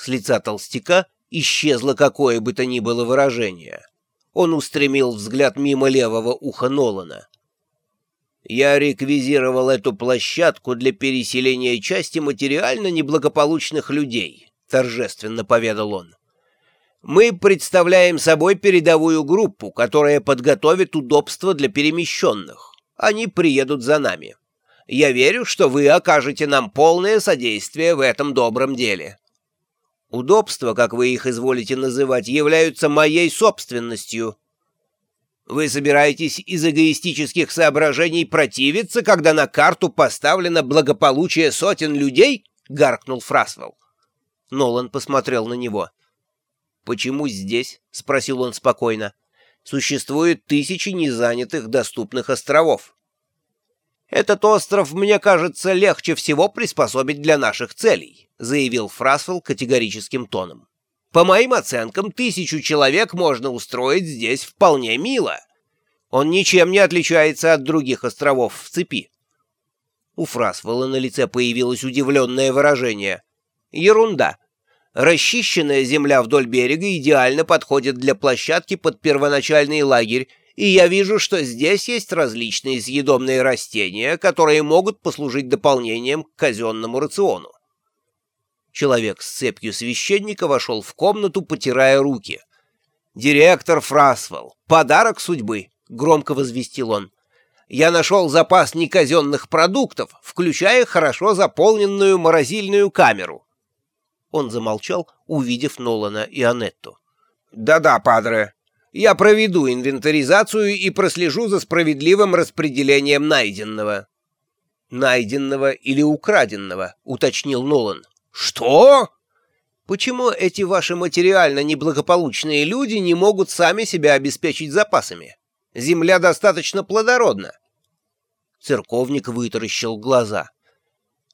С лица толстяка исчезло какое бы то ни было выражение. Он устремил взгляд мимо левого уха Нолана. «Я реквизировал эту площадку для переселения части материально неблагополучных людей», — торжественно поведал он. «Мы представляем собой передовую группу, которая подготовит удобства для перемещенных. Они приедут за нами. Я верю, что вы окажете нам полное содействие в этом добром деле». Удобства, как вы их изволите называть, являются моей собственностью. Вы собираетесь из эгоистических соображений противиться, когда на карту поставлено благополучие сотен людей? — гаркнул Фрасвелл. Нолан посмотрел на него. «Почему здесь?» — спросил он спокойно. «Существует тысячи незанятых доступных островов. Этот остров, мне кажется, легче всего приспособить для наших целей заявил Фрасвелл категорическим тоном. «По моим оценкам, тысячу человек можно устроить здесь вполне мило. Он ничем не отличается от других островов в цепи». У Фрасвелла на лице появилось удивленное выражение. «Ерунда. Расчищенная земля вдоль берега идеально подходит для площадки под первоначальный лагерь, и я вижу, что здесь есть различные съедобные растения, которые могут послужить дополнением к казенному рациону. Человек с цепью священника вошел в комнату, потирая руки. «Директор Фрасвелл, подарок судьбы!» — громко возвестил он. «Я нашел запас неказенных продуктов, включая хорошо заполненную морозильную камеру». Он замолчал, увидев Нолана и Анетту. «Да-да, падре, я проведу инвентаризацию и прослежу за справедливым распределением найденного». «Найденного или украденного?» — уточнил Нолан. «Что?» «Почему эти ваши материально неблагополучные люди не могут сами себя обеспечить запасами? Земля достаточно плодородна». Церковник вытаращил глаза.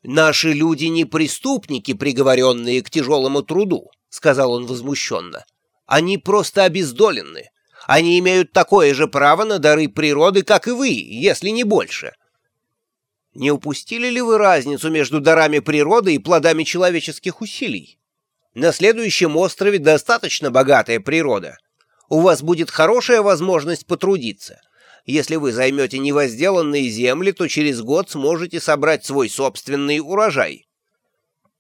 «Наши люди не преступники, приговоренные к тяжелому труду», — сказал он возмущенно. «Они просто обездолены. Они имеют такое же право на дары природы, как и вы, если не больше». Не упустили ли вы разницу между дарами природы и плодами человеческих усилий? На следующем острове достаточно богатая природа. У вас будет хорошая возможность потрудиться. Если вы займете невозделанные земли, то через год сможете собрать свой собственный урожай.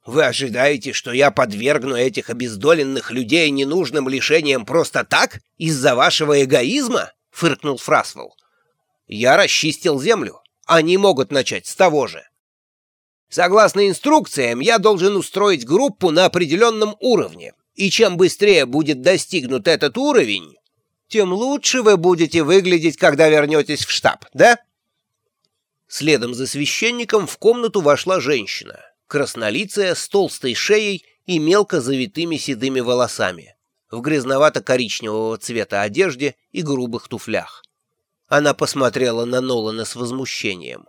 Вы ожидаете, что я подвергну этих обездоленных людей ненужным лишениям просто так, из-за вашего эгоизма? — фыркнул Фрасвелл. Я расчистил землю. Они могут начать с того же. Согласно инструкциям, я должен устроить группу на определенном уровне, и чем быстрее будет достигнут этот уровень, тем лучше вы будете выглядеть, когда вернетесь в штаб, да? Следом за священником в комнату вошла женщина, краснолицая, с толстой шеей и мелко завитыми седыми волосами, в грязновато-коричневого цвета одежде и грубых туфлях. Она посмотрела на Нолана с возмущением.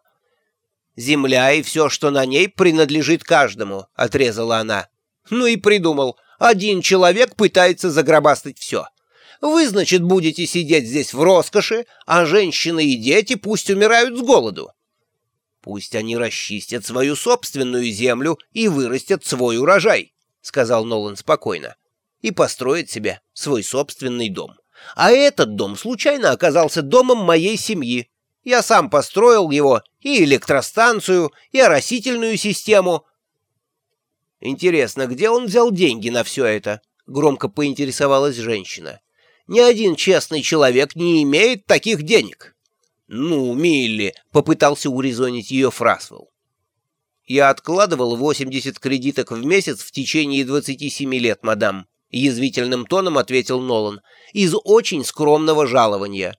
«Земля и все, что на ней, принадлежит каждому», — отрезала она. «Ну и придумал. Один человек пытается загробастать все. Вы, значит, будете сидеть здесь в роскоши, а женщины и дети пусть умирают с голоду. Пусть они расчистят свою собственную землю и вырастят свой урожай», — сказал Нолан спокойно, — «и построят себе свой собственный дом». А этот дом случайно оказался домом моей семьи. Я сам построил его, и электростанцию, и оросительную систему. Интересно, где он взял деньги на все это? Громко поинтересовалась женщина. Ни один честный человек не имеет таких денег. Ну, Милли, попытался урезонить ее Фрасвелл. Я откладывал 80 кредиток в месяц в течение 27 лет, мадам. — язвительным тоном ответил Нолан, — «из очень скромного жалования».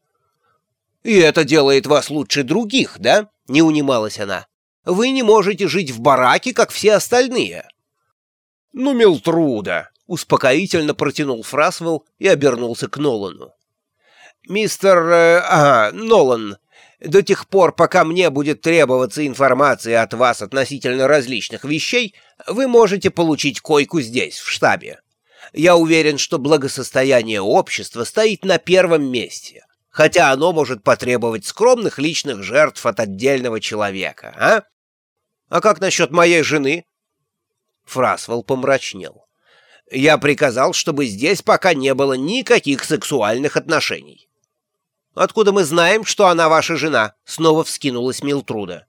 «И это делает вас лучше других, да?» — не унималась она. «Вы не можете жить в бараке, как все остальные». «Ну, Милтруда!» — успокоительно протянул Фрасвелл и обернулся к Нолану. «Мистер... Э, ага, Нолан, до тех пор, пока мне будет требоваться информация от вас относительно различных вещей, вы можете получить койку здесь, в штабе. Я уверен, что благосостояние общества стоит на первом месте, хотя оно может потребовать скромных личных жертв от отдельного человека, а? А как насчет моей жены?» Фрасвелл помрачнел. Я приказал, чтобы здесь пока не было никаких сексуальных отношений. Откуда мы знаем, что она ваша жена? Снова вскинулась Милтруда.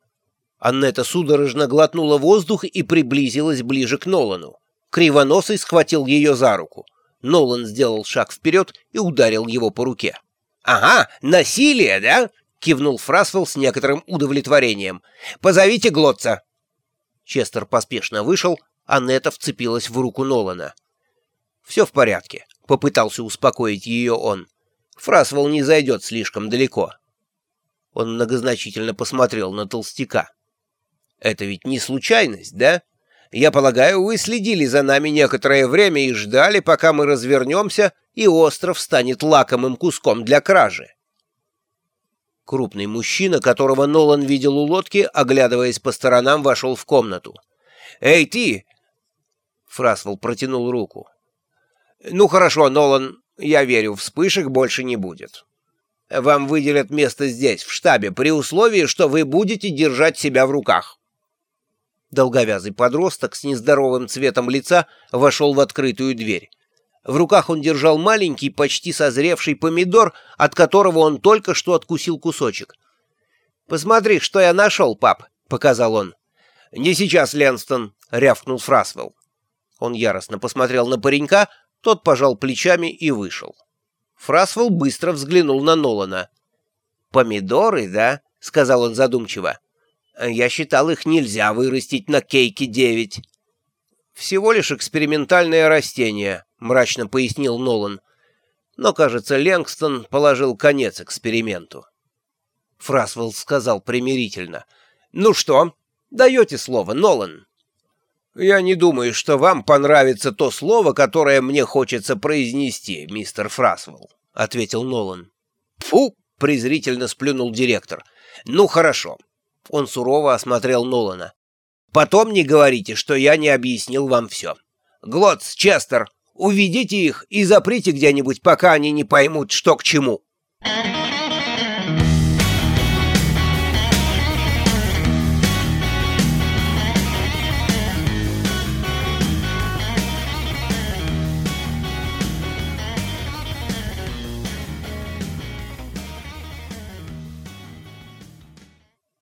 Аннета судорожно глотнула воздух и приблизилась ближе к Нолану. Кривоносый схватил ее за руку. Нолан сделал шаг вперед и ударил его по руке. «Ага, насилие, да?» — кивнул Фрасвелл с некоторым удовлетворением. «Позовите Глотца!» Честер поспешно вышел, а Нета вцепилась в руку Нолана. «Все в порядке», — попытался успокоить ее он. «Фрасвелл не зайдет слишком далеко». Он многозначительно посмотрел на толстяка. «Это ведь не случайность, да? Я полагаю, вы следили за нами некоторое время и ждали, пока мы развернемся, и остров станет лакомым куском для кражи». Крупный мужчина, которого Нолан видел у лодки, оглядываясь по сторонам, вошел в комнату. «Эй, ты!» Фрасвелл протянул руку. «Ну хорошо, Нолан, я верю, вспышек больше не будет. Вам выделят место здесь, в штабе, при условии, что вы будете держать себя в руках». Долговязый подросток с нездоровым цветом лица вошел в открытую дверь. В руках он держал маленький, почти созревший помидор, от которого он только что откусил кусочек. «Посмотри, что я нашел, пап», — показал он. «Не сейчас, Ленстон», — рявкнул Фрасвелл. Он яростно посмотрел на паренька, тот пожал плечами и вышел. Фрасвелл быстро взглянул на Нолана. «Помидоры, да?» — сказал он задумчиво. «Я считал, их нельзя вырастить на Кейке-9». «Всего лишь экспериментальное растение», — мрачно пояснил Нолан. Но, кажется, Ленгстон положил конец эксперименту. Фрасвелл сказал примирительно. «Ну что, даете слово, Нолан?» «Я не думаю, что вам понравится то слово, которое мне хочется произнести, мистер Фрасвелл», — ответил Нолан. «Фу!» — презрительно сплюнул директор. «Ну, хорошо». Он сурово осмотрел Нолана. «Потом не говорите, что я не объяснил вам все. Глотс, Честер, уведите их и заприте где-нибудь, пока они не поймут, что к чему».